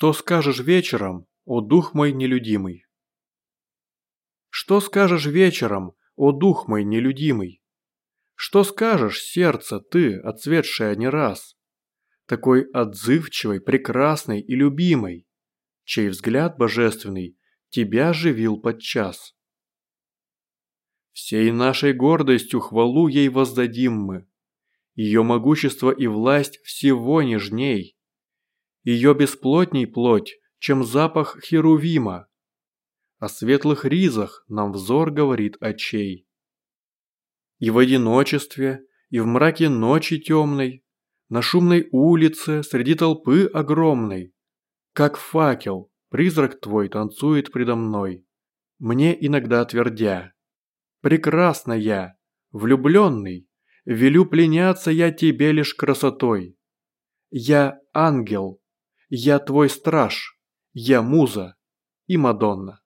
Что скажешь вечером, о дух мой нелюдимый? Что скажешь вечером, о дух мой нелюдимый? Что скажешь, сердце, ты, отцветшая не раз? Такой отзывчивой, прекрасной и любимой, чей взгляд божественный тебя живил подчас. Всей нашей гордостью хвалу ей воздадим мы. Ее могущество и власть всего нежней. Ее бесплотней плоть, чем запах херувима. О светлых ризах нам взор говорит очей. И в одиночестве, и в мраке ночи темной, на шумной улице, среди толпы огромной, как факел, призрак твой танцует предо мной, мне иногда твердя. Прекрасна я, влюбленный, велю пленяться я тебе лишь красотой. Я ангел, я твой страж, я муза и Мадонна.